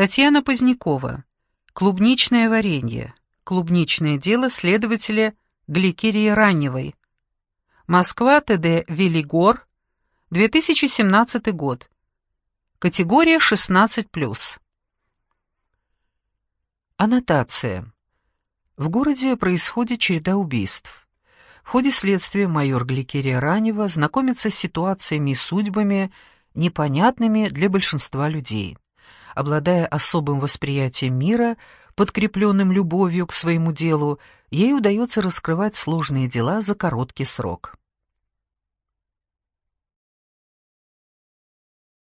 Татьяна Позднякова. Клубничное варенье. Клубничное дело следователя Гликерии Раневой. Москва, ТД Велигор, 2017 год. Категория 16+. Аннотация. В городе происходит череда убийств. В ходе следствия майор Гликерия Ранева знакомится с ситуациями и судьбами, непонятными для большинства людей. Обладая особым восприятием мира, подкрепленным любовью к своему делу, ей удается раскрывать сложные дела за короткий срок.